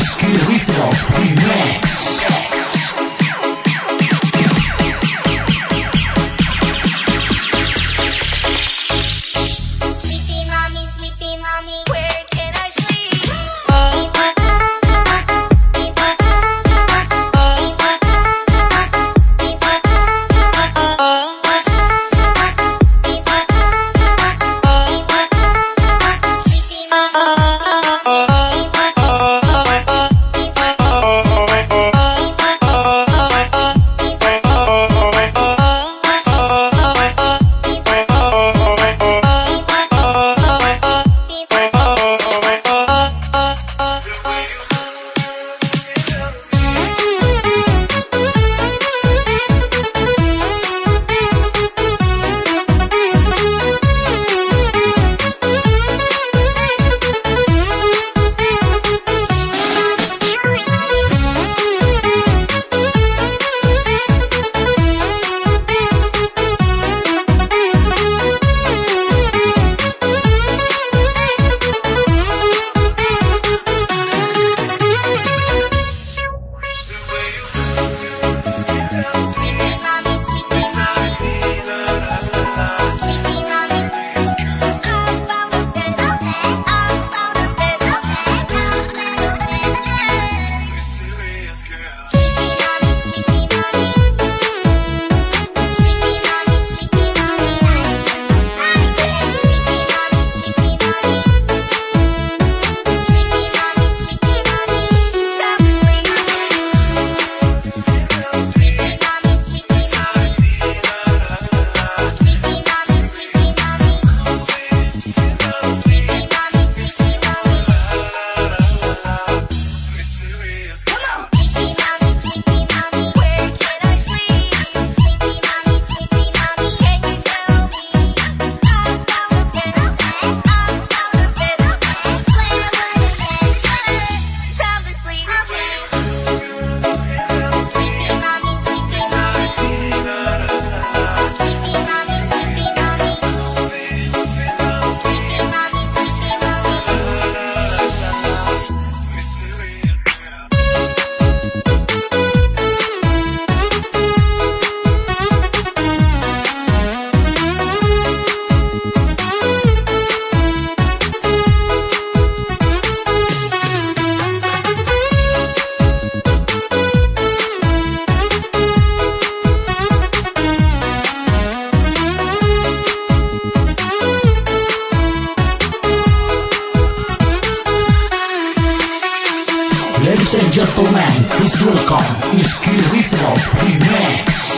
Polski Hip Hop Remix gentlemen, it's welcome, it's Kirito Remix.